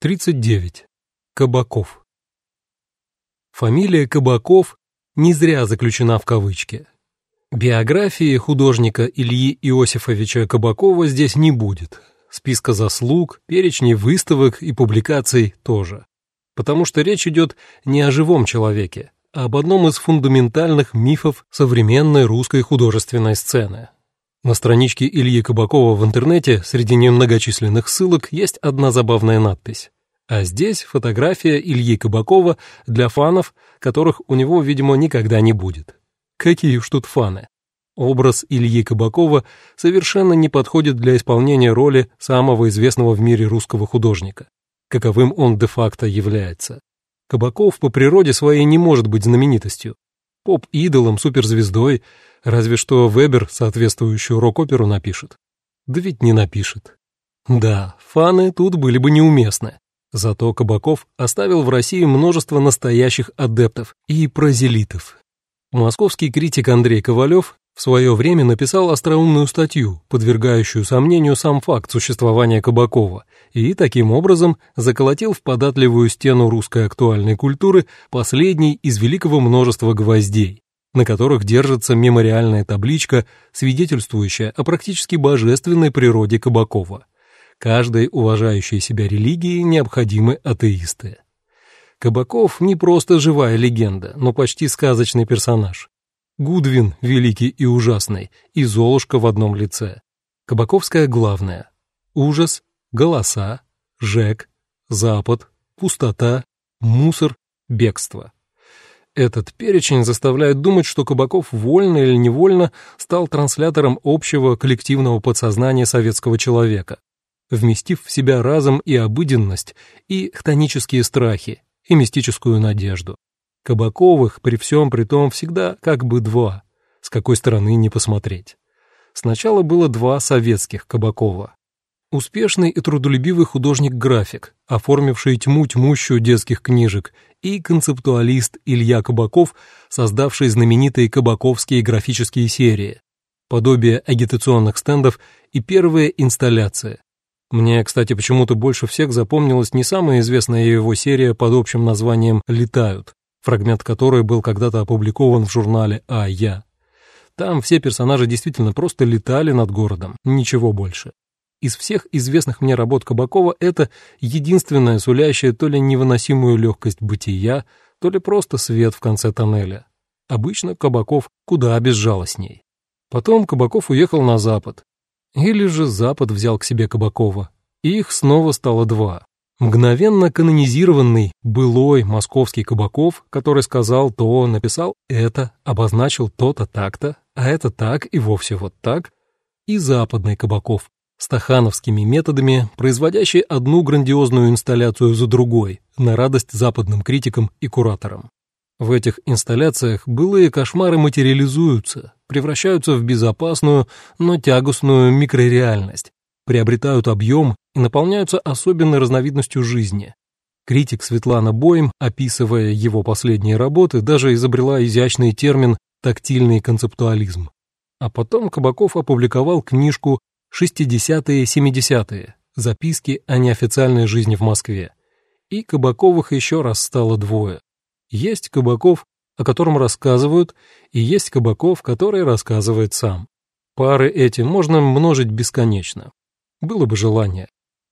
К. 39. Кабаков. Фамилия Кабаков не зря заключена в кавычки. Биографии художника Ильи Иосифовича Кабакова здесь не будет. Списка заслуг, перечней выставок и публикаций тоже. Потому что речь идет не о живом человеке, а об одном из фундаментальных мифов современной русской художественной сцены. На страничке Ильи Кабакова в интернете среди немногочисленных ссылок есть одна забавная надпись. А здесь фотография Ильи Кабакова для фанов, которых у него, видимо, никогда не будет. Какие уж тут фаны. Образ Ильи Кабакова совершенно не подходит для исполнения роли самого известного в мире русского художника, каковым он де-факто является. Кабаков по природе своей не может быть знаменитостью. Поп-идолом, суперзвездой — Разве что Вебер соответствующую рок-оперу напишет. Да ведь не напишет. Да, фаны тут были бы неуместны. Зато Кабаков оставил в России множество настоящих адептов и прозелитов. Московский критик Андрей Ковалев в свое время написал остроумную статью, подвергающую сомнению сам факт существования Кабакова, и таким образом заколотил в податливую стену русской актуальной культуры последний из великого множества гвоздей, на которых держится мемориальная табличка, свидетельствующая о практически божественной природе Кабакова. Каждой уважающей себя религии необходимы атеисты. Кабаков не просто живая легенда, но почти сказочный персонаж. Гудвин, великий и ужасный, и Золушка в одном лице. Кабаковская главная. Ужас, голоса, Жек, Запад, пустота, мусор, бегство. Этот перечень заставляет думать, что Кабаков вольно или невольно стал транслятором общего коллективного подсознания советского человека, вместив в себя разум и обыденность, и хтонические страхи, и мистическую надежду. Кабаковых при всем при том всегда как бы два, с какой стороны не посмотреть. Сначала было два советских Кабакова. Успешный и трудолюбивый художник-график, оформивший тьму тьмущую детских книжек, и концептуалист Илья Кабаков, создавший знаменитые кабаковские графические серии, подобие агитационных стендов и первые инсталляции. Мне, кстати, почему-то больше всех запомнилась не самая известная его серия под общим названием «Летают», фрагмент которой был когда-то опубликован в журнале «А я». Там все персонажи действительно просто летали над городом, ничего больше. Из всех известных мне работ Кабакова это единственная сулящая то ли невыносимую легкость бытия, то ли просто свет в конце тоннеля. Обычно Кабаков куда безжалостней. Потом Кабаков уехал на Запад. Или же Запад взял к себе Кабакова. И их снова стало два. Мгновенно канонизированный былой московский Кабаков, который сказал то, написал это, обозначил то-то так-то, а это так и вовсе вот так, и западный Кабаков, стахановскими методами, производящий одну грандиозную инсталляцию за другой, на радость западным критикам и кураторам. В этих инсталляциях былые кошмары материализуются, превращаются в безопасную, но тягостную микрореальность, приобретают объем и наполняются особенной разновидностью жизни. Критик Светлана Боем, описывая его последние работы, даже изобрела изящный термин «тактильный концептуализм». А потом Кабаков опубликовал книжку 60-е, 70-е, записки о неофициальной жизни в Москве. И Кабаковых еще раз стало двое. Есть Кабаков, о котором рассказывают, и есть Кабаков, который рассказывает сам. Пары эти можно множить бесконечно. Было бы желание.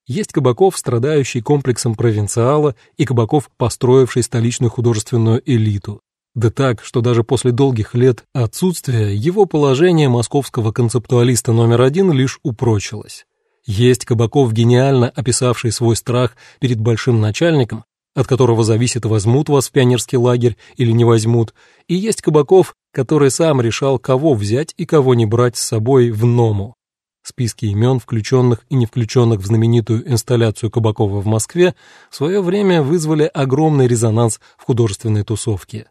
Есть Кабаков, страдающий комплексом провинциала, и Кабаков, построивший столичную художественную элиту. Да так, что даже после долгих лет отсутствия его положение московского концептуалиста номер один лишь упрочилось. Есть Кабаков, гениально описавший свой страх перед большим начальником, от которого зависит, возьмут вас в пионерский лагерь или не возьмут, и есть Кабаков, который сам решал, кого взять и кого не брать с собой в Ному. Списки имен, включенных и не включенных в знаменитую инсталляцию Кабакова в Москве, в свое время вызвали огромный резонанс в художественной тусовке.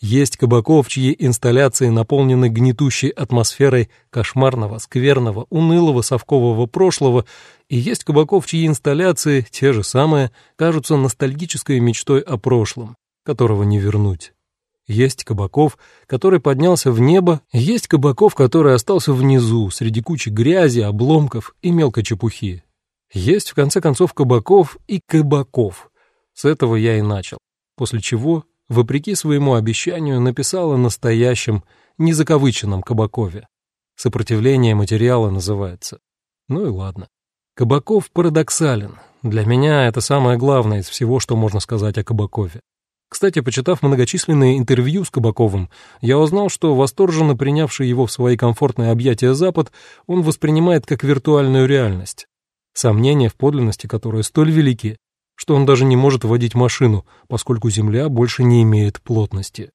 Есть Кабаков, чьи инсталляции наполнены гнетущей атмосферой кошмарного, скверного, унылого совкового прошлого, и есть Кабаков, чьи инсталляции, те же самые, кажутся ностальгической мечтой о прошлом, которого не вернуть. Есть Кабаков, который поднялся в небо, есть Кабаков, который остался внизу, среди кучи грязи, обломков и мелкой чепухи. Есть, в конце концов, Кабаков и Кабаков. С этого я и начал. После чего, вопреки своему обещанию, написал о настоящем, незакавыченном Кабакове. Сопротивление материала называется. Ну и ладно. Кабаков парадоксален. Для меня это самое главное из всего, что можно сказать о Кабакове. Кстати, почитав многочисленные интервью с Кабаковым, я узнал, что восторженно принявший его в свои комфортные объятия Запад, он воспринимает как виртуальную реальность. Сомнения в подлинности которой столь велики, что он даже не может водить машину, поскольку Земля больше не имеет плотности.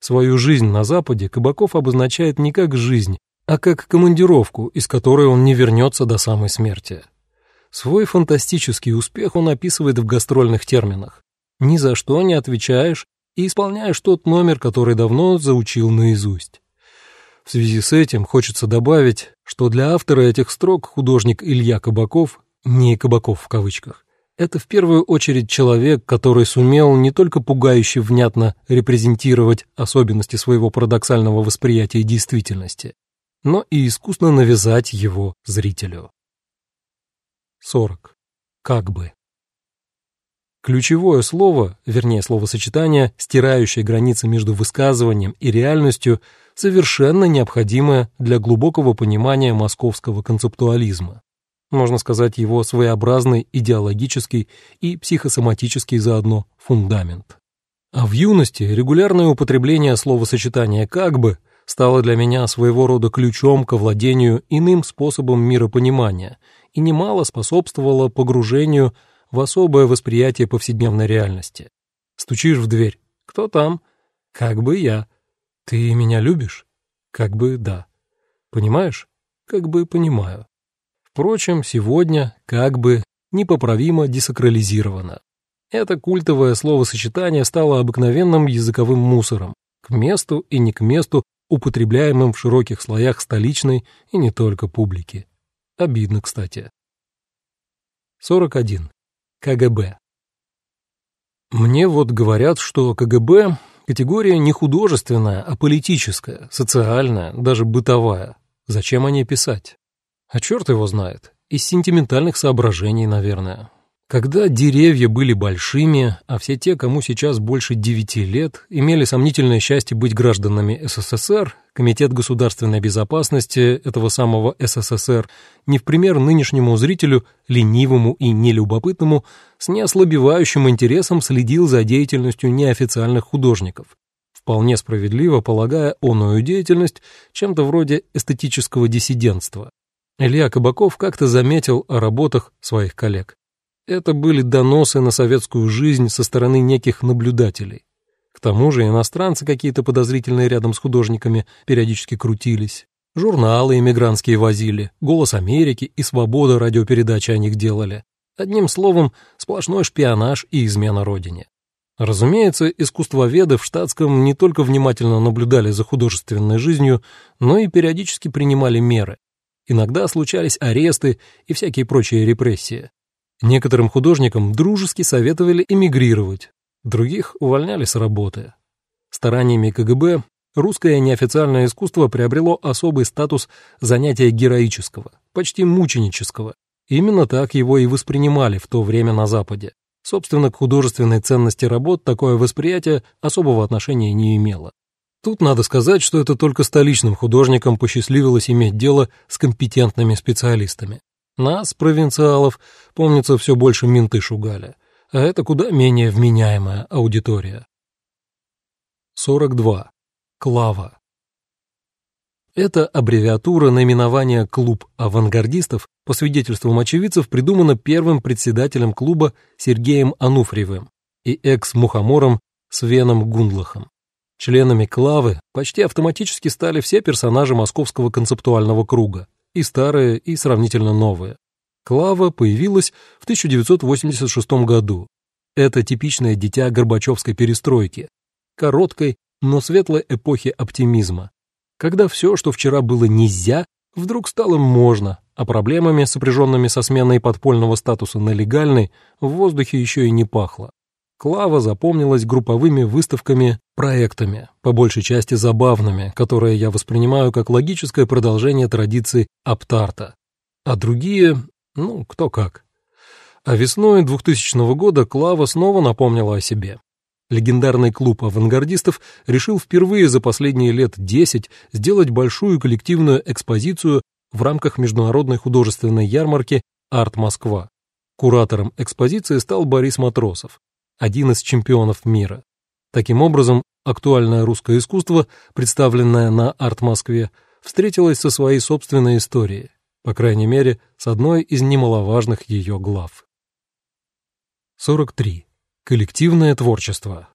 Свою жизнь на Западе Кабаков обозначает не как жизнь, а как командировку, из которой он не вернется до самой смерти. Свой фантастический успех он описывает в гастрольных терминах. Ни за что не отвечаешь и исполняешь тот номер, который давно заучил наизусть. В связи с этим хочется добавить, что для автора этих строк художник Илья Кабаков, не Кабаков в кавычках, это в первую очередь человек, который сумел не только пугающе внятно репрезентировать особенности своего парадоксального восприятия действительности, но и искусно навязать его зрителю. 40. Как бы. Ключевое слово, вернее словосочетание, стирающее границы между высказыванием и реальностью, совершенно необходимое для глубокого понимания московского концептуализма. Можно сказать, его своеобразный идеологический и психосоматический заодно фундамент. А в юности регулярное употребление словосочетания «как бы» стало для меня своего рода ключом к владению иным способом миропонимания и немало способствовало погружению в особое восприятие повседневной реальности. Стучишь в дверь. Кто там? Как бы я. Ты меня любишь? Как бы да. Понимаешь? Как бы понимаю. Впрочем, сегодня как бы непоправимо десакрализировано. Это культовое словосочетание стало обыкновенным языковым мусором, к месту и не к месту, употребляемым в широких слоях столичной и не только публики. Обидно, кстати. 41. КГБ. Мне вот говорят, что КГБ – категория не художественная, а политическая, социальная, даже бытовая. Зачем о ней писать? А черт его знает. Из сентиментальных соображений, наверное. Когда деревья были большими, а все те, кому сейчас больше девяти лет, имели сомнительное счастье быть гражданами СССР, Комитет государственной безопасности этого самого СССР, не в пример нынешнему зрителю, ленивому и нелюбопытному, с неослабевающим интересом следил за деятельностью неофициальных художников, вполне справедливо полагая оную деятельность чем-то вроде эстетического диссидентства. Илья Кабаков как-то заметил о работах своих коллег. Это были доносы на советскую жизнь со стороны неких наблюдателей. К тому же иностранцы какие-то подозрительные рядом с художниками периодически крутились. Журналы иммигрантские возили, «Голос Америки» и «Свобода» радиопередачи о них делали. Одним словом, сплошной шпионаж и измена родине. Разумеется, искусствоведы в штатском не только внимательно наблюдали за художественной жизнью, но и периодически принимали меры. Иногда случались аресты и всякие прочие репрессии. Некоторым художникам дружески советовали эмигрировать, других увольняли с работы. Стараниями КГБ русское неофициальное искусство приобрело особый статус занятия героического, почти мученического. Именно так его и воспринимали в то время на Западе. Собственно, к художественной ценности работ такое восприятие особого отношения не имело. Тут надо сказать, что это только столичным художникам посчастливилось иметь дело с компетентными специалистами. Нас, провинциалов, помнится, все больше менты шугали, а это куда менее вменяемая аудитория. 42. Клава. Эта аббревиатура наименования «Клуб авангардистов» по свидетельствам очевидцев придумана первым председателем клуба Сергеем Ануфриевым и экс-мухомором Свеном Гундлахом. Членами «Клавы» почти автоматически стали все персонажи московского концептуального круга, и старые, и сравнительно новые. Клава появилась в 1986 году. Это типичное дитя Горбачевской перестройки, короткой, но светлой эпохи оптимизма, когда все, что вчера было нельзя, вдруг стало можно, а проблемами, сопряженными со сменой подпольного статуса на легальный, в воздухе еще и не пахло. Клава запомнилась групповыми выставками, проектами, по большей части забавными, которые я воспринимаю как логическое продолжение традиции Аптарта. А другие, ну, кто как. А весной 2000 года Клава снова напомнила о себе. Легендарный клуб авангардистов решил впервые за последние лет 10 сделать большую коллективную экспозицию в рамках международной художественной ярмарки «Арт Москва». Куратором экспозиции стал Борис Матросов, один из чемпионов мира. Таким образом, актуальное русское искусство, представленное на «Арт-Москве», встретилось со своей собственной историей, по крайней мере, с одной из немаловажных ее глав. 43. Коллективное творчество.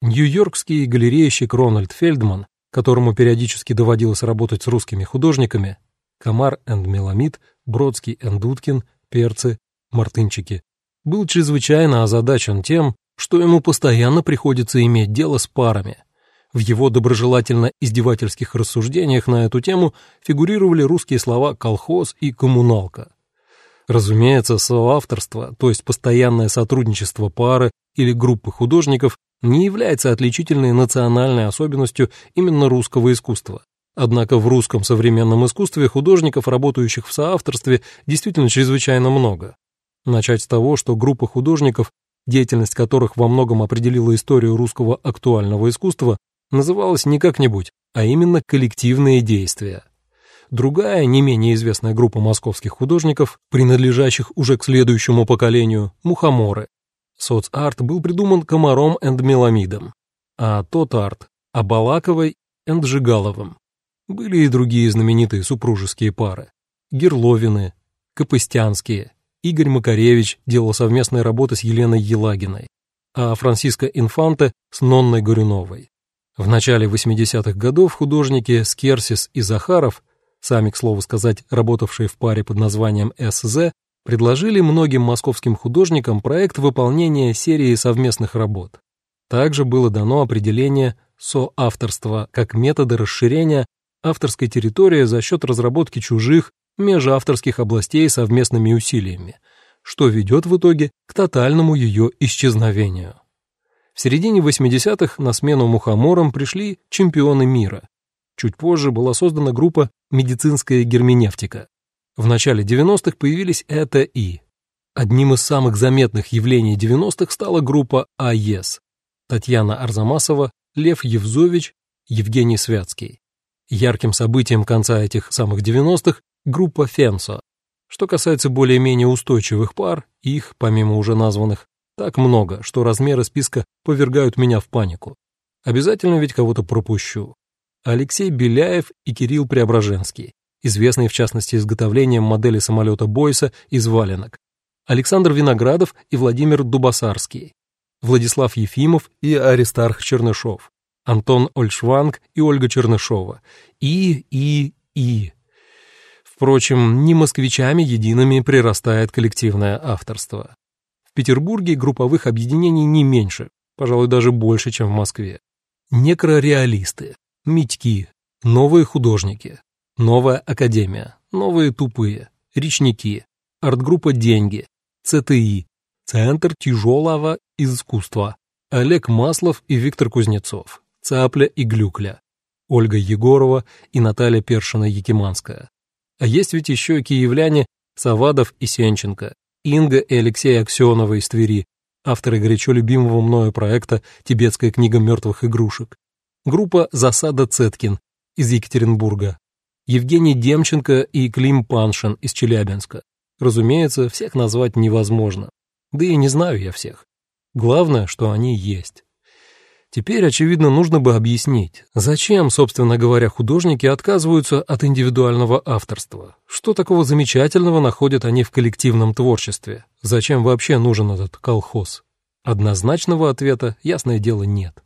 Нью-Йоркский галерейщик Рональд Фельдман, которому периодически доводилось работать с русскими художниками, Комар энд Меламид, Бродский энд Уткин, Перцы, Мартынчики, был чрезвычайно озадачен тем, что ему постоянно приходится иметь дело с парами. В его доброжелательно-издевательских рассуждениях на эту тему фигурировали русские слова «колхоз» и «коммуналка». Разумеется, соавторство, то есть постоянное сотрудничество пары или группы художников, не является отличительной национальной особенностью именно русского искусства. Однако в русском современном искусстве художников, работающих в соавторстве, действительно чрезвычайно много. Начать с того, что группа художников, деятельность которых во многом определила историю русского актуального искусства, называлась не как-нибудь, а именно коллективные действия. Другая, не менее известная группа московских художников, принадлежащих уже к следующему поколению, мухоморы. Соцарт был придуман Комаром энд Меламидом, а тот арт – Абалаковой энд Жигаловым. Были и другие знаменитые супружеские пары – Герловины, Капыстянские, Игорь Макаревич делал совместные работы с Еленой Елагиной, а Франциска Инфанте с Нонной Горюновой. В начале 80-х годов художники Скерсис и Захаров, сами, к слову сказать, работавшие в паре под названием СЗ, предложили многим московским художникам проект выполнения серии совместных работ. Также было дано определение соавторства как метода расширения авторской территории за счет разработки чужих межавторских областей совместными усилиями, что ведет в итоге к тотальному ее исчезновению. В середине 80-х на смену мухоморам пришли чемпионы мира. Чуть позже была создана группа «Медицинская герменевтика». В начале 90-х появились это и. Одним из самых заметных явлений 90-х стала группа АЕС. Татьяна Арзамасова, Лев Евзович, Евгений Святский. Ярким событием конца этих самых 90-х группа Фенсо. Что касается более-менее устойчивых пар, их, помимо уже названных, так много, что размеры списка повергают меня в панику. Обязательно ведь кого-то пропущу. Алексей Беляев и Кирилл Преображенский, известные в частности изготовлением модели самолета Бойса из валенок. Александр Виноградов и Владимир Дубасарский. Владислав Ефимов и Аристарх Чернышов. Антон Ольшванг и Ольга Чернышова. И, и, и. Впрочем, не москвичами едиными прирастает коллективное авторство. В Петербурге групповых объединений не меньше, пожалуй, даже больше, чем в Москве. Некрореалисты, Митьки, новые художники, новая академия, новые тупые, речники, арт-группа «Деньги», ЦТИ, Центр тяжелого искусства, Олег Маслов и Виктор Кузнецов, Цапля и Глюкля, Ольга Егорова и Наталья Першина-Якиманская, а есть ведь еще киевляне Савадов и Сенченко, Инга и Алексей Аксенова из Твери, авторы горячо любимого мною проекта «Тибетская книга мертвых игрушек», группа «Засада Цеткин» из Екатеринбурга, Евгений Демченко и Клим Паншин из Челябинска. Разумеется, всех назвать невозможно. Да и не знаю я всех. Главное, что они есть. Теперь, очевидно, нужно бы объяснить, зачем, собственно говоря, художники отказываются от индивидуального авторства. Что такого замечательного находят они в коллективном творчестве? Зачем вообще нужен этот колхоз? Однозначного ответа, ясное дело, нет.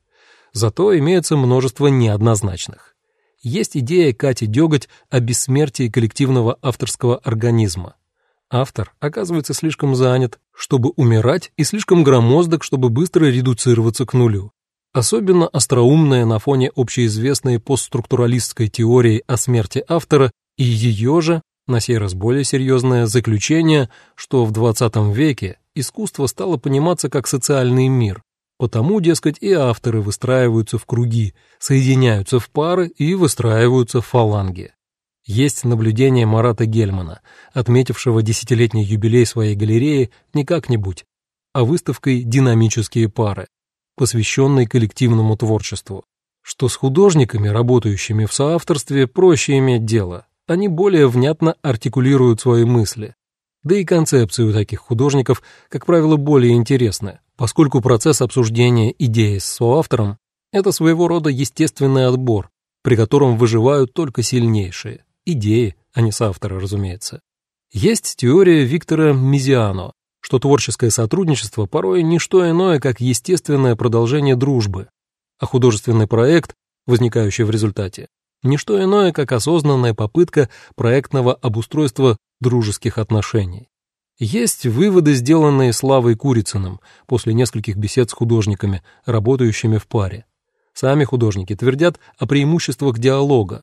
Зато имеется множество неоднозначных. Есть идея Кати Деготь о бессмертии коллективного авторского организма. Автор оказывается слишком занят, чтобы умирать, и слишком громоздок, чтобы быстро редуцироваться к нулю. Особенно остроумная на фоне общеизвестной постструктуралистской теории о смерти автора и ее же, на сей раз более серьезное заключение, что в XX веке искусство стало пониматься как социальный мир, потому, дескать, и авторы выстраиваются в круги, соединяются в пары и выстраиваются в фаланги. Есть наблюдение Марата Гельмана, отметившего десятилетний юбилей своей галереи не как-нибудь, а выставкой «Динамические пары», посвященной коллективному творчеству, что с художниками, работающими в соавторстве, проще иметь дело, они более внятно артикулируют свои мысли. Да и концепции у таких художников, как правило, более интересны, поскольку процесс обсуждения идеи с соавтором – это своего рода естественный отбор, при котором выживают только сильнейшие. Идеи, а не соавторы, разумеется. Есть теория Виктора Мизиано, что творческое сотрудничество порой не что иное, как естественное продолжение дружбы, а художественный проект, возникающий в результате, не что иное, как осознанная попытка проектного обустройства дружеских отношений. Есть выводы, сделанные Славой Курицыным после нескольких бесед с художниками, работающими в паре. Сами художники твердят о преимуществах диалога.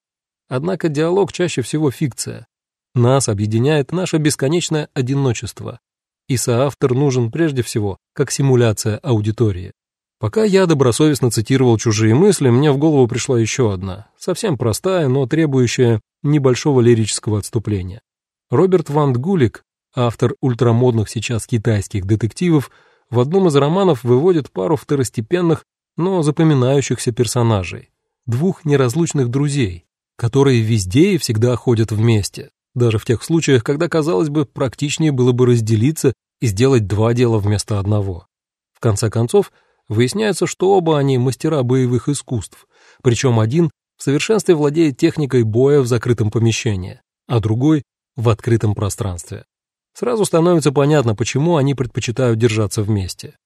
Однако диалог чаще всего фикция. Нас объединяет наше бесконечное одиночество. И соавтор нужен прежде всего как симуляция аудитории. Пока я добросовестно цитировал чужие мысли, мне в голову пришла еще одна, совсем простая, но требующая небольшого лирического отступления. Роберт Ван Гулик, автор ультрамодных сейчас китайских детективов, в одном из романов выводит пару второстепенных, но запоминающихся персонажей, двух неразлучных друзей, которые везде и всегда ходят вместе, даже в тех случаях, когда, казалось бы, практичнее было бы разделиться и сделать два дела вместо одного. В конце концов, выясняется, что оба они мастера боевых искусств, причем один в совершенстве владеет техникой боя в закрытом помещении, а другой в открытом пространстве. Сразу становится понятно, почему они предпочитают держаться вместе.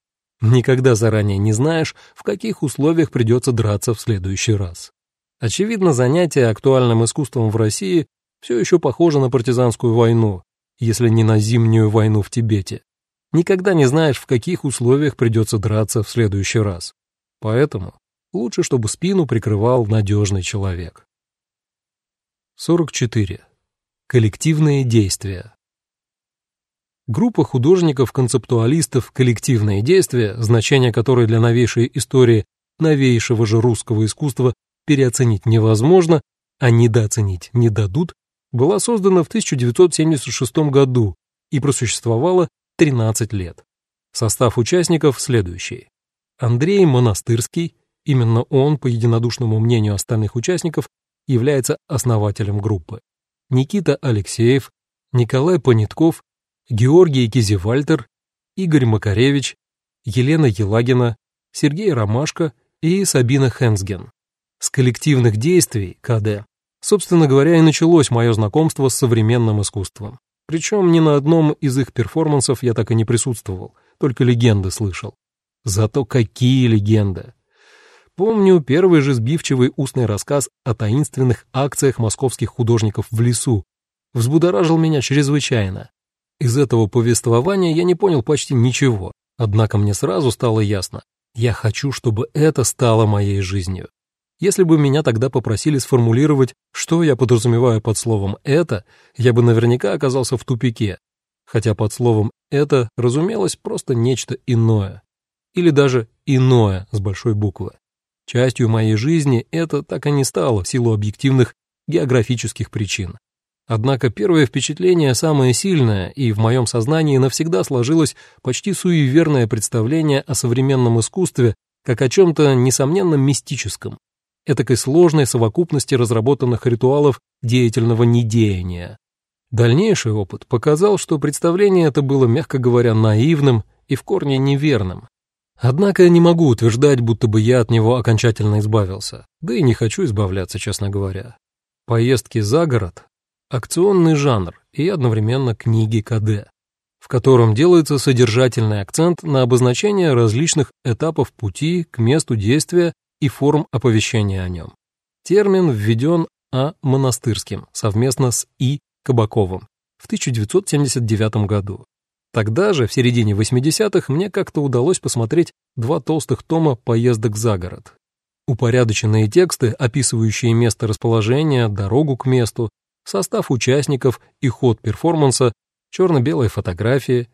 Никогда заранее не знаешь, в каких условиях придется драться в следующий раз. Очевидно, занятие актуальным искусством в России все еще похоже на партизанскую войну, если не на зимнюю войну в Тибете. Никогда не знаешь, в каких условиях придется драться в следующий раз. Поэтому лучше, чтобы спину прикрывал надежный человек. 44. Коллективные действия. Группа художников-концептуалистов «Коллективные действия», значение которой для новейшей истории новейшего же русского искусства переоценить невозможно, а недооценить не дадут, была создана в 1976 году и просуществовала 13 лет. Состав участников следующий. Андрей Монастырский, именно он, по единодушному мнению остальных участников, является основателем группы. Никита Алексеев, Николай Понитков, Георгий Кизевальтер, Игорь Макаревич, Елена Елагина, Сергей Ромашко и Сабина Хенсген. С коллективных действий, КД, собственно говоря, и началось мое знакомство с современным искусством. Причем ни на одном из их перформансов я так и не присутствовал, только легенды слышал. Зато какие легенды! Помню первый же сбивчивый устный рассказ о таинственных акциях московских художников в лесу. Взбудоражил меня чрезвычайно. Из этого повествования я не понял почти ничего, однако мне сразу стало ясно. Я хочу, чтобы это стало моей жизнью. Если бы меня тогда попросили сформулировать, что я подразумеваю под словом «это», я бы наверняка оказался в тупике, хотя под словом «это» разумелось просто нечто иное. Или даже «иное» с большой буквы. Частью моей жизни это так и не стало в силу объективных географических причин. Однако первое впечатление самое сильное, и в моем сознании навсегда сложилось почти суеверное представление о современном искусстве как о чем-то, несомненно, мистическом, этакой сложной совокупности разработанных ритуалов деятельного недеяния. Дальнейший опыт показал, что представление это было, мягко говоря, наивным и в корне неверным. Однако я не могу утверждать, будто бы я от него окончательно избавился, да и не хочу избавляться, честно говоря. Поездки за город – акционный жанр и одновременно книги КД, в котором делается содержательный акцент на обозначение различных этапов пути к месту действия и форм оповещения о нем. Термин введен А. Монастырским совместно с И. Кабаковым в 1979 году. Тогда же, в середине 80-х, мне как-то удалось посмотреть два толстых тома «Поездок за город». Упорядоченные тексты, описывающие место расположения, дорогу к месту, состав участников и ход перформанса, черно-белые фотографии.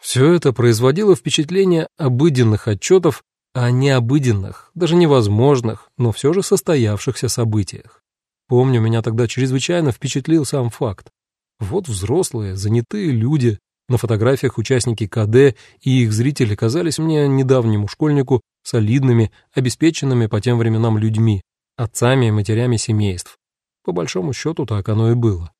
Все это производило впечатление обыденных отчетов о необыденных, даже невозможных, но все же состоявшихся событиях. Помню, меня тогда чрезвычайно впечатлил сам факт. Вот взрослые, занятые люди, на фотографиях участники КД и их зрители казались мне недавнему школьнику солидными, обеспеченными по тем временам людьми, отцами и матерями семейств. По большому счету так оно и было.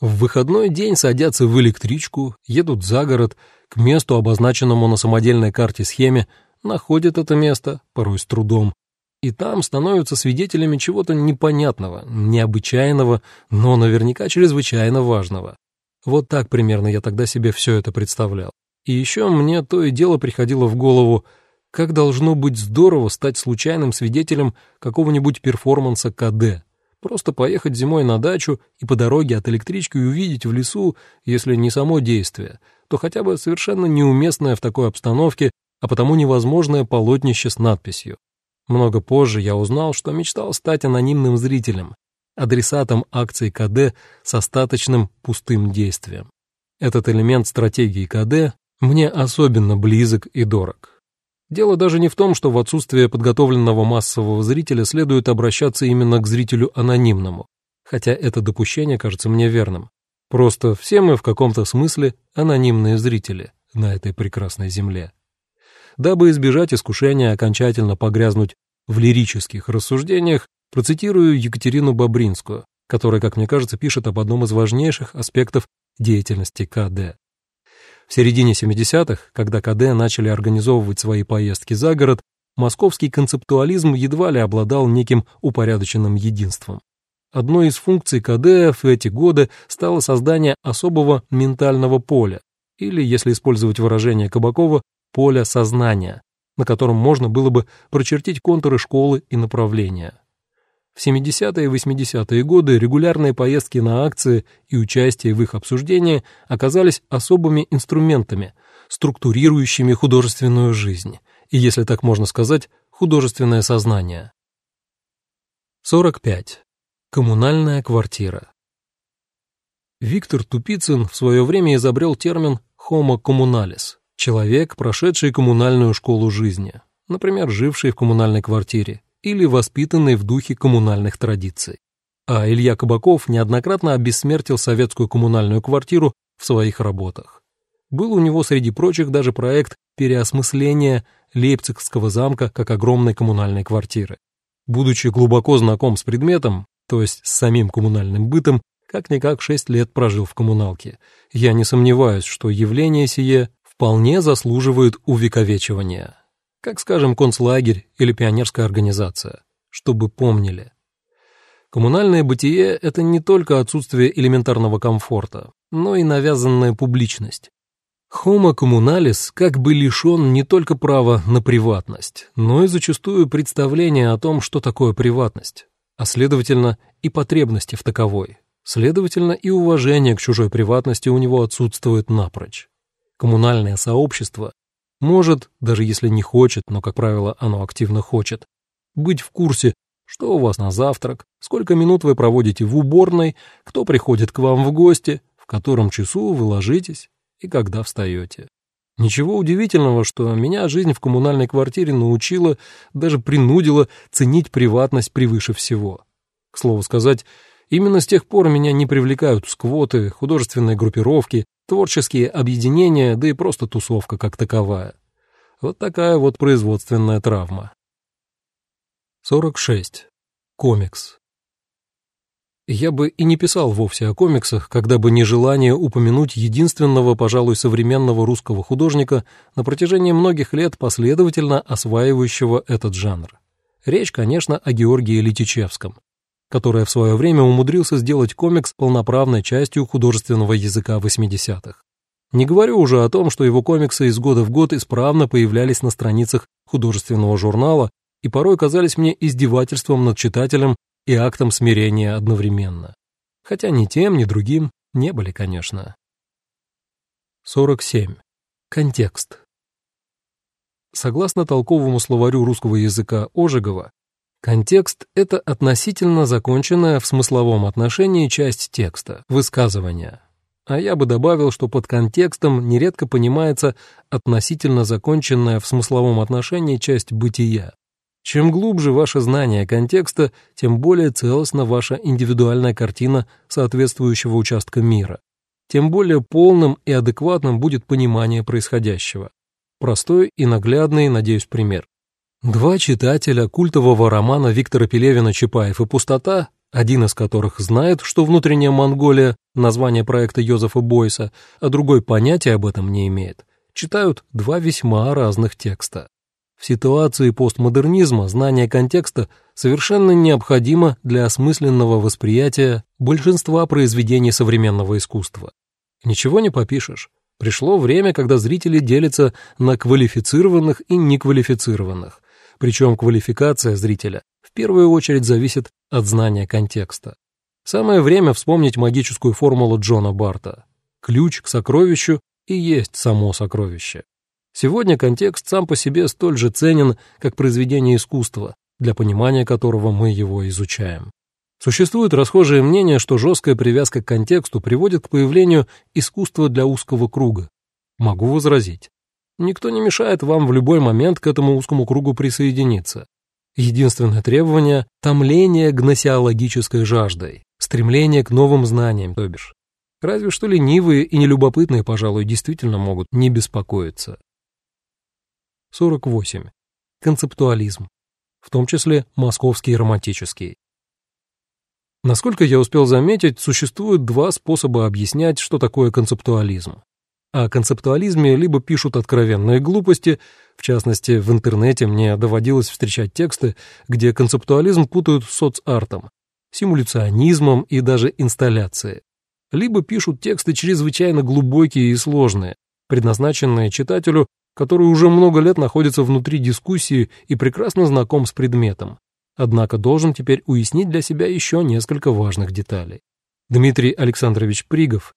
В выходной день садятся в электричку, едут за город, к месту, обозначенному на самодельной карте схеме, находят это место, порой с трудом, и там становятся свидетелями чего-то непонятного, необычайного, но наверняка чрезвычайно важного. Вот так примерно я тогда себе все это представлял. И еще мне то и дело приходило в голову, как должно быть здорово стать случайным свидетелем какого-нибудь перформанса КД. Просто поехать зимой на дачу и по дороге от электрички увидеть в лесу, если не само действие, то хотя бы совершенно неуместное в такой обстановке, а потому невозможное полотнище с надписью. Много позже я узнал, что мечтал стать анонимным зрителем, адресатом акций КД с остаточным пустым действием. Этот элемент стратегии КД мне особенно близок и дорог. Дело даже не в том, что в отсутствие подготовленного массового зрителя следует обращаться именно к зрителю анонимному, хотя это допущение кажется мне верным. Просто все мы в каком-то смысле анонимные зрители на этой прекрасной земле. Дабы избежать искушения окончательно погрязнуть в лирических рассуждениях, Процитирую Екатерину Бобринскую, которая, как мне кажется, пишет об одном из важнейших аспектов деятельности КД. В середине 70-х, когда КД начали организовывать свои поездки за город, московский концептуализм едва ли обладал неким упорядоченным единством. Одной из функций КД в эти годы стало создание особого ментального поля, или, если использовать выражение Кабакова, поля сознания, на котором можно было бы прочертить контуры школы и направления. В 70-е и 80-е годы регулярные поездки на акции и участие в их обсуждении оказались особыми инструментами, структурирующими художественную жизнь и, если так можно сказать, художественное сознание. 45. Коммунальная квартира. Виктор Тупицын в свое время изобрел термин «homo communalis» — человек, прошедший коммунальную школу жизни, например, живший в коммунальной квартире, или воспитанный в духе коммунальных традиций. А Илья Кабаков неоднократно обессмертил советскую коммунальную квартиру в своих работах. Был у него среди прочих даже проект переосмысления Лейпцигского замка как огромной коммунальной квартиры. Будучи глубоко знаком с предметом, то есть с самим коммунальным бытом, как-никак шесть лет прожил в коммуналке. Я не сомневаюсь, что явление сие вполне заслуживает увековечивания как, скажем, концлагерь или пионерская организация, чтобы помнили. Коммунальное бытие — это не только отсутствие элементарного комфорта, но и навязанная публичность. Homo communalis как бы лишен не только права на приватность, но и зачастую представления о том, что такое приватность, а следовательно и потребности в таковой. Следовательно, и уважение к чужой приватности у него отсутствует напрочь. Коммунальное сообщество может, даже если не хочет, но, как правило, оно активно хочет, быть в курсе, что у вас на завтрак, сколько минут вы проводите в уборной, кто приходит к вам в гости, в котором часу вы ложитесь и когда встаете. Ничего удивительного, что меня жизнь в коммунальной квартире научила, даже принудила ценить приватность превыше всего. К слову сказать, именно с тех пор меня не привлекают сквоты, художественные группировки, творческие объединения, да и просто тусовка как таковая. Вот такая вот производственная травма. 46. Комикс. Я бы и не писал вовсе о комиксах, когда бы не желание упомянуть единственного, пожалуй, современного русского художника на протяжении многих лет последовательно осваивающего этот жанр. Речь, конечно, о Георгии Литичевском, который в свое время умудрился сделать комикс полноправной частью художественного языка 80-х. Не говорю уже о том, что его комиксы из года в год исправно появлялись на страницах художественного журнала и порой казались мне издевательством над читателем и актом смирения одновременно. Хотя ни тем, ни другим не были, конечно. 47. Контекст. Согласно толковому словарю русского языка Ожегова, Контекст — это относительно законченная в смысловом отношении часть текста, высказывания. А я бы добавил, что под контекстом нередко понимается относительно законченная в смысловом отношении часть бытия. Чем глубже ваше знание контекста, тем более целостна ваша индивидуальная картина соответствующего участка мира, тем более полным и адекватным будет понимание происходящего. Простой и наглядный, надеюсь, пример. Два читателя культового романа Виктора Пелевина «Чапаев и пустота», один из которых знает, что внутренняя Монголия – название проекта Йозефа Бойса, а другой понятия об этом не имеет, читают два весьма разных текста. В ситуации постмодернизма знание контекста совершенно необходимо для осмысленного восприятия большинства произведений современного искусства. Ничего не попишешь. Пришло время, когда зрители делятся на квалифицированных и неквалифицированных. Причем квалификация зрителя в первую очередь зависит от знания контекста. Самое время вспомнить магическую формулу Джона Барта. Ключ к сокровищу и есть само сокровище. Сегодня контекст сам по себе столь же ценен, как произведение искусства, для понимания которого мы его изучаем. Существует расхожее мнение, что жесткая привязка к контексту приводит к появлению искусства для узкого круга. Могу возразить. Никто не мешает вам в любой момент к этому узкому кругу присоединиться. Единственное требование – томление гносеологической жаждой, стремление к новым знаниям, то бишь. Разве что ленивые и нелюбопытные, пожалуй, действительно могут не беспокоиться. 48. Концептуализм. В том числе московский романтический. Насколько я успел заметить, существует два способа объяснять, что такое концептуализм. О концептуализме либо пишут откровенные глупости, в частности, в интернете мне доводилось встречать тексты, где концептуализм путают с соцартом, симуляционизмом и даже инсталляцией. Либо пишут тексты чрезвычайно глубокие и сложные, предназначенные читателю, который уже много лет находится внутри дискуссии и прекрасно знаком с предметом, однако должен теперь уяснить для себя еще несколько важных деталей. Дмитрий Александрович Пригов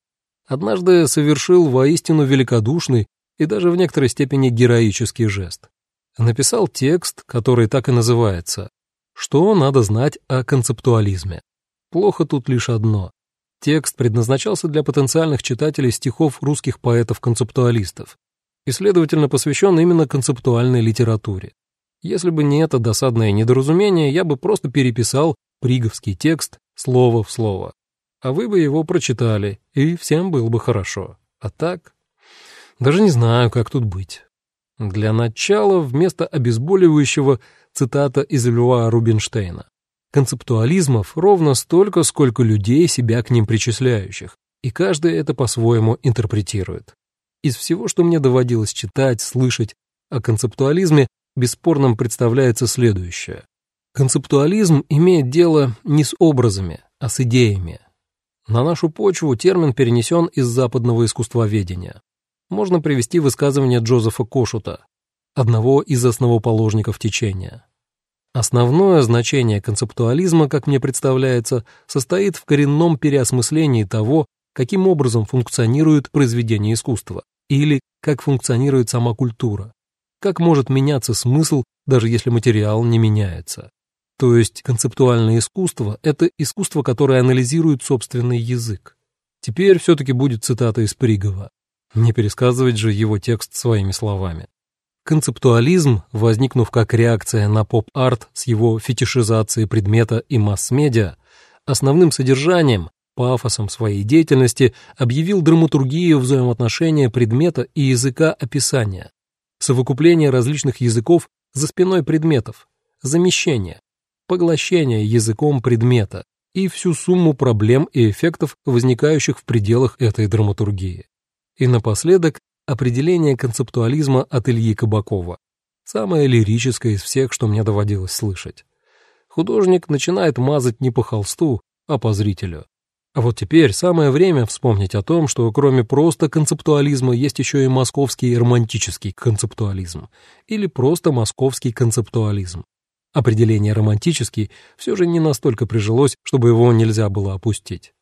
однажды совершил воистину великодушный и даже в некоторой степени героический жест. Написал текст, который так и называется «Что надо знать о концептуализме?». Плохо тут лишь одно. Текст предназначался для потенциальных читателей стихов русских поэтов-концептуалистов и, следовательно, посвящен именно концептуальной литературе. Если бы не это досадное недоразумение, я бы просто переписал приговский текст слово в слово. А вы бы его прочитали, и всем было бы хорошо. А так? Даже не знаю, как тут быть. Для начала вместо обезболивающего цитата из Льва Рубинштейна. Концептуализмов ровно столько, сколько людей, себя к ним причисляющих, и каждый это по-своему интерпретирует. Из всего, что мне доводилось читать, слышать о концептуализме, бесспорным представляется следующее. Концептуализм имеет дело не с образами, а с идеями. На нашу почву термин перенесен из западного искусствоведения. Можно привести высказывание Джозефа Кошута, одного из основоположников течения. Основное значение концептуализма, как мне представляется, состоит в коренном переосмыслении того, каким образом функционирует произведение искусства, или как функционирует сама культура как может меняться смысл, даже если материал не меняется. То есть концептуальное искусство — это искусство, которое анализирует собственный язык. Теперь все-таки будет цитата из Пригова. Не пересказывать же его текст своими словами. Концептуализм, возникнув как реакция на поп-арт с его фетишизацией предмета и масс-медиа, основным содержанием, пафосом своей деятельности объявил драматургию взаимоотношения предмета и языка описания, совокупление различных языков за спиной предметов, замещение, поглощение языком предмета и всю сумму проблем и эффектов, возникающих в пределах этой драматургии. И напоследок определение концептуализма от Ильи Кабакова, самое лирическое из всех, что мне доводилось слышать. Художник начинает мазать не по холсту, а по зрителю. А вот теперь самое время вспомнить о том, что кроме просто концептуализма есть еще и московский романтический концептуализм или просто московский концептуализм. Определение «романтический» все же не настолько прижилось, чтобы его нельзя было опустить.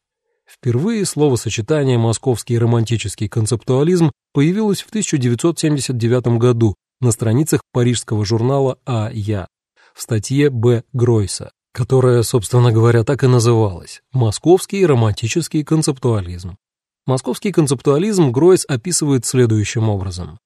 Впервые словосочетание «московский романтический концептуализм» появилось в 1979 году на страницах парижского журнала «А. Я» в статье Б. Гройса которая, собственно говоря, так и называлась «Московский романтический концептуализм». Московский концептуализм Гройс описывает следующим образом.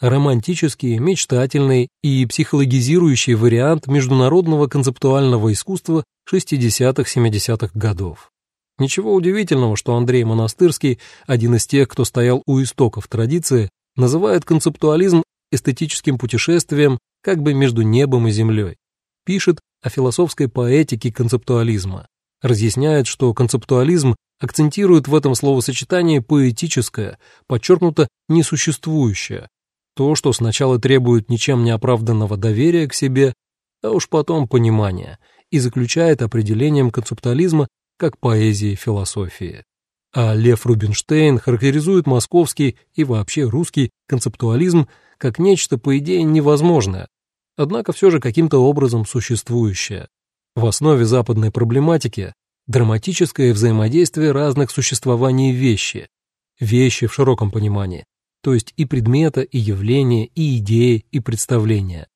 Романтический, мечтательный и психологизирующий вариант международного концептуального искусства 60-70-х годов. Ничего удивительного, что Андрей Монастырский, один из тех, кто стоял у истоков традиции, называет концептуализм эстетическим путешествием как бы между небом и землей. Пишет о философской поэтике концептуализма. Разъясняет, что концептуализм акцентирует в этом словосочетании поэтическое, подчеркнуто несуществующее, то, что сначала требует ничем не оправданного доверия к себе, а уж потом понимания, и заключает определением концептуализма как поэзии философии. А Лев Рубинштейн характеризует московский и вообще русский концептуализм как нечто, по идее, невозможное, однако все же каким-то образом существующее. В основе западной проблематики драматическое взаимодействие разных существований вещи, вещи в широком понимании, то есть и предмета, и явления, и идеи, и представления.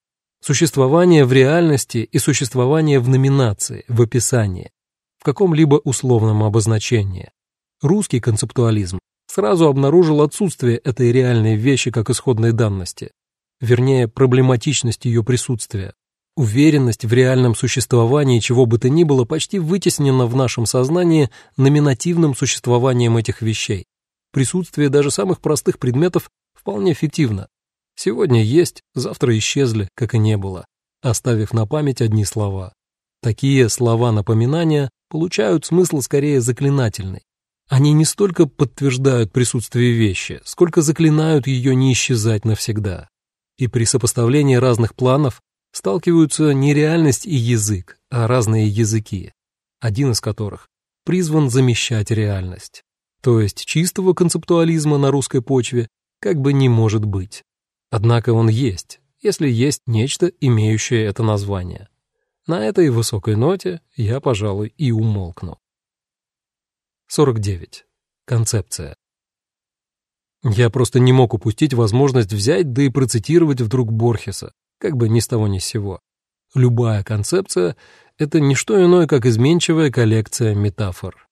Существование в реальности и существование в номинации, в описании, в каком-либо условном обозначении. Русский концептуализм сразу обнаружил отсутствие этой реальной вещи как исходной данности, вернее, проблематичность ее присутствия. Уверенность в реальном существовании чего бы то ни было почти вытеснена в нашем сознании номинативным существованием этих вещей, Присутствие даже самых простых предметов вполне эффективно. Сегодня есть, завтра исчезли, как и не было, оставив на память одни слова. Такие слова напоминания получают смысл скорее заклинательный. Они не столько подтверждают присутствие вещи, сколько заклинают ее не исчезать навсегда. И при сопоставлении разных планов сталкиваются не реальность и язык, а разные языки, один из которых призван замещать реальность. То есть чистого концептуализма на русской почве как бы не может быть. Однако он есть, если есть нечто, имеющее это название. На этой высокой ноте я, пожалуй, и умолкну. 49. Концепция. Я просто не мог упустить возможность взять да и процитировать вдруг Борхеса, как бы ни с того ни с сего. Любая концепция — это не что иное, как изменчивая коллекция метафор.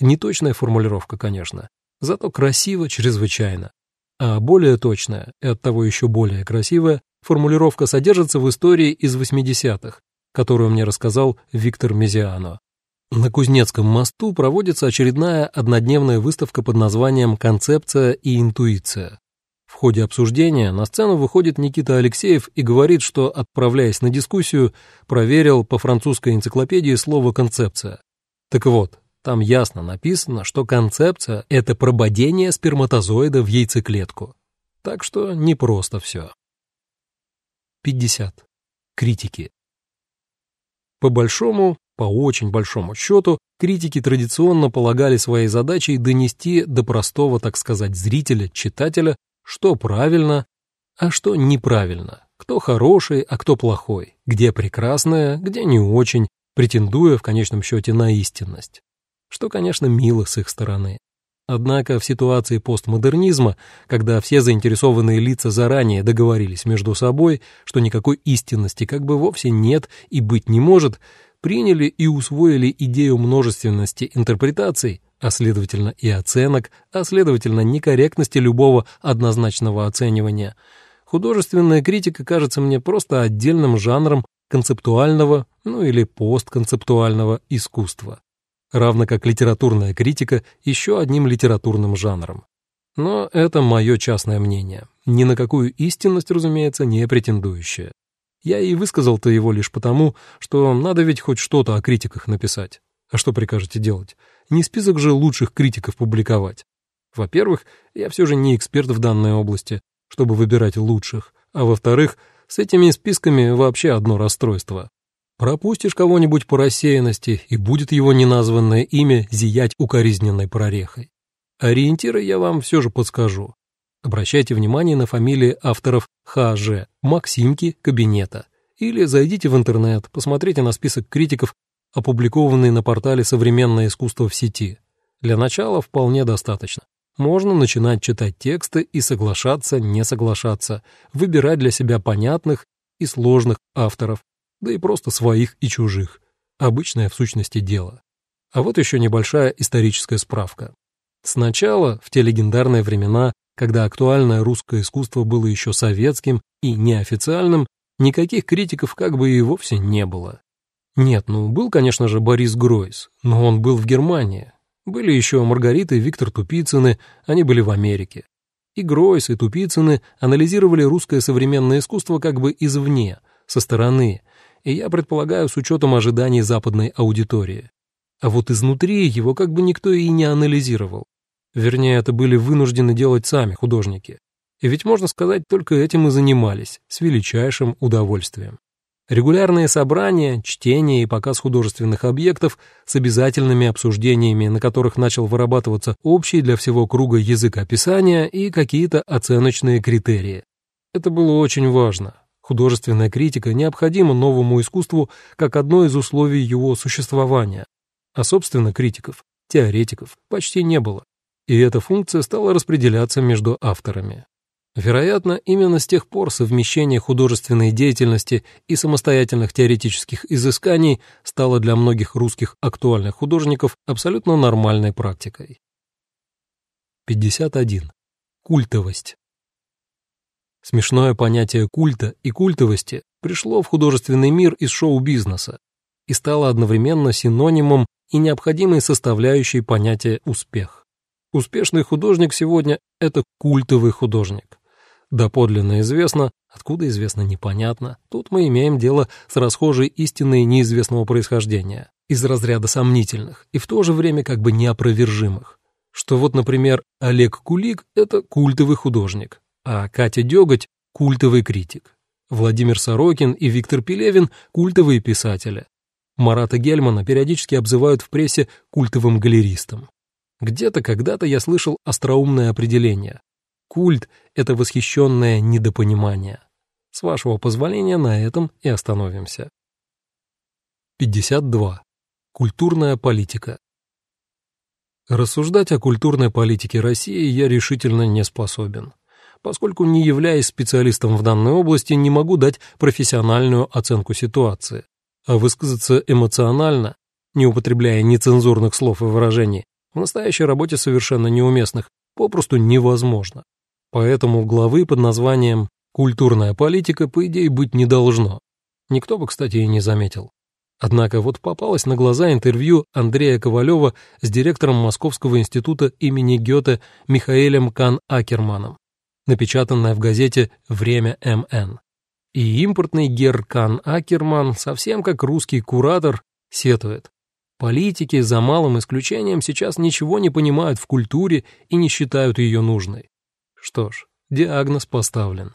Неточная формулировка, конечно, зато красиво чрезвычайно. А более точная, и оттого еще более красивая, формулировка содержится в истории из 80-х, которую мне рассказал Виктор Мезиано. На Кузнецком мосту проводится очередная однодневная выставка под названием «Концепция и интуиция». В ходе обсуждения на сцену выходит Никита Алексеев и говорит, что, отправляясь на дискуссию, проверил по французской энциклопедии слово «концепция». Так вот, там ясно написано, что концепция — это прободение сперматозоида в яйцеклетку. Так что не просто все. 50. Критики. По большому, по очень большому счету, критики традиционно полагали своей задачей донести до простого, так сказать, зрителя, читателя, что правильно, а что неправильно, кто хороший, а кто плохой, где прекрасное, где не очень, претендуя в конечном счете на истинность что, конечно, мило с их стороны. Однако в ситуации постмодернизма, когда все заинтересованные лица заранее договорились между собой, что никакой истинности как бы вовсе нет и быть не может, приняли и усвоили идею множественности интерпретаций, а следовательно и оценок, а следовательно некорректности любого однозначного оценивания, художественная критика кажется мне просто отдельным жанром концептуального, ну или постконцептуального искусства равно как литературная критика еще одним литературным жанром. Но это мое частное мнение, ни на какую истинность, разумеется, не претендующее. Я и высказал-то его лишь потому, что надо ведь хоть что-то о критиках написать. А что прикажете делать? Не список же лучших критиков публиковать. Во-первых, я все же не эксперт в данной области, чтобы выбирать лучших, а во-вторых, с этими списками вообще одно расстройство. Пропустишь кого-нибудь по рассеянности, и будет его неназванное имя зиять укоризненной прорехой. Ориентиры я вам все же подскажу. Обращайте внимание на фамилии авторов Х.Ж. Максимки Кабинета. Или зайдите в интернет, посмотрите на список критиков, опубликованный на портале «Современное искусство в сети». Для начала вполне достаточно. Можно начинать читать тексты и соглашаться, не соглашаться, выбирать для себя понятных и сложных авторов, да и просто своих и чужих. Обычное в сущности дело. А вот еще небольшая историческая справка. Сначала, в те легендарные времена, когда актуальное русское искусство было еще советским и неофициальным, никаких критиков как бы и вовсе не было. Нет, ну был, конечно же, Борис Гройс, но он был в Германии. Были еще Маргарита и Виктор Тупицыны, они были в Америке. И Гройс, и Тупицыны анализировали русское современное искусство как бы извне, со стороны, и я предполагаю, с учетом ожиданий западной аудитории. А вот изнутри его как бы никто и не анализировал. Вернее, это были вынуждены делать сами художники. И ведь, можно сказать, только этим и занимались, с величайшим удовольствием. Регулярные собрания, чтение и показ художественных объектов с обязательными обсуждениями, на которых начал вырабатываться общий для всего круга язык описания и какие-то оценочные критерии. Это было очень важно. Художественная критика необходима новому искусству как одно из условий его существования. А, собственно, критиков, теоретиков почти не было. И эта функция стала распределяться между авторами. Вероятно, именно с тех пор совмещение художественной деятельности и самостоятельных теоретических изысканий стало для многих русских актуальных художников абсолютно нормальной практикой. 51. Культовость. Смешное понятие культа и культовости пришло в художественный мир из шоу-бизнеса и стало одновременно синонимом и необходимой составляющей понятия «успех». Успешный художник сегодня – это культовый художник. Доподлинно известно, откуда известно непонятно, тут мы имеем дело с расхожей истиной неизвестного происхождения, из разряда сомнительных и в то же время как бы неопровержимых. Что вот, например, Олег Кулик – это культовый художник, а Катя Деготь – культовый критик. Владимир Сорокин и Виктор Пелевин – культовые писатели. Марата Гельмана периодически обзывают в прессе культовым галеристом. Где-то когда-то я слышал остроумное определение Культ — это восхищенное недопонимание. С вашего позволения на этом и остановимся. 52. Культурная политика. Рассуждать о культурной политике России я решительно не способен, поскольку, не являясь специалистом в данной области, не могу дать профессиональную оценку ситуации, а высказаться эмоционально, не употребляя нецензурных слов и выражений, в настоящей работе совершенно неуместных, попросту невозможно. Поэтому главы под названием «Культурная политика» по идее быть не должно. Никто бы, кстати, и не заметил. Однако вот попалось на глаза интервью Андрея Ковалева с директором Московского института имени Гёте Михаэлем Кан Акерманом, напечатанное в газете «Время МН». И импортный Гер Кан Акерман, совсем как русский куратор, сетует. Политики, за малым исключением, сейчас ничего не понимают в культуре и не считают ее нужной. Что ж, диагноз поставлен.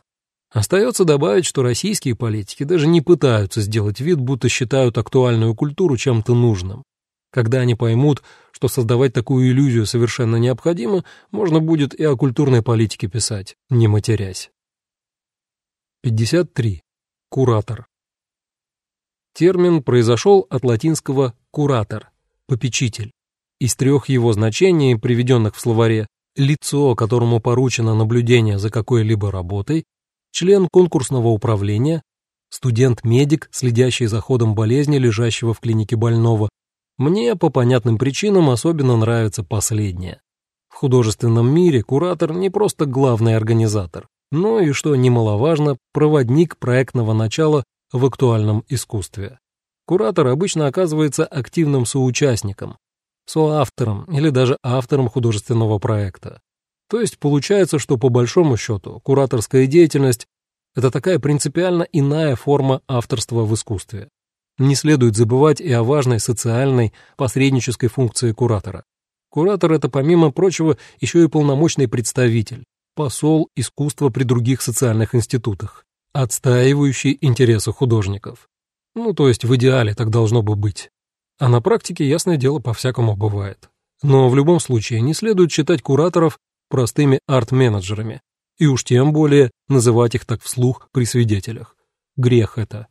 Остается добавить, что российские политики даже не пытаются сделать вид, будто считают актуальную культуру чем-то нужным. Когда они поймут, что создавать такую иллюзию совершенно необходимо, можно будет и о культурной политике писать, не матерясь. 53. Куратор. Термин произошел от латинского «куратор» — «попечитель». Из трех его значений, приведенных в словаре, лицо, которому поручено наблюдение за какой-либо работой, член конкурсного управления, студент-медик, следящий за ходом болезни, лежащего в клинике больного. Мне по понятным причинам особенно нравится последнее. В художественном мире куратор не просто главный организатор, но и, что немаловажно, проводник проектного начала в актуальном искусстве. Куратор обычно оказывается активным соучастником, соавтором или даже автором художественного проекта. То есть получается, что по большому счету кураторская деятельность – это такая принципиально иная форма авторства в искусстве. Не следует забывать и о важной социальной посреднической функции куратора. Куратор – это, помимо прочего, еще и полномочный представитель, посол искусства при других социальных институтах, отстаивающий интересы художников. Ну, то есть в идеале так должно бы быть. А на практике, ясное дело, по-всякому бывает. Но в любом случае не следует считать кураторов простыми арт-менеджерами, и уж тем более называть их так вслух при свидетелях. Грех это.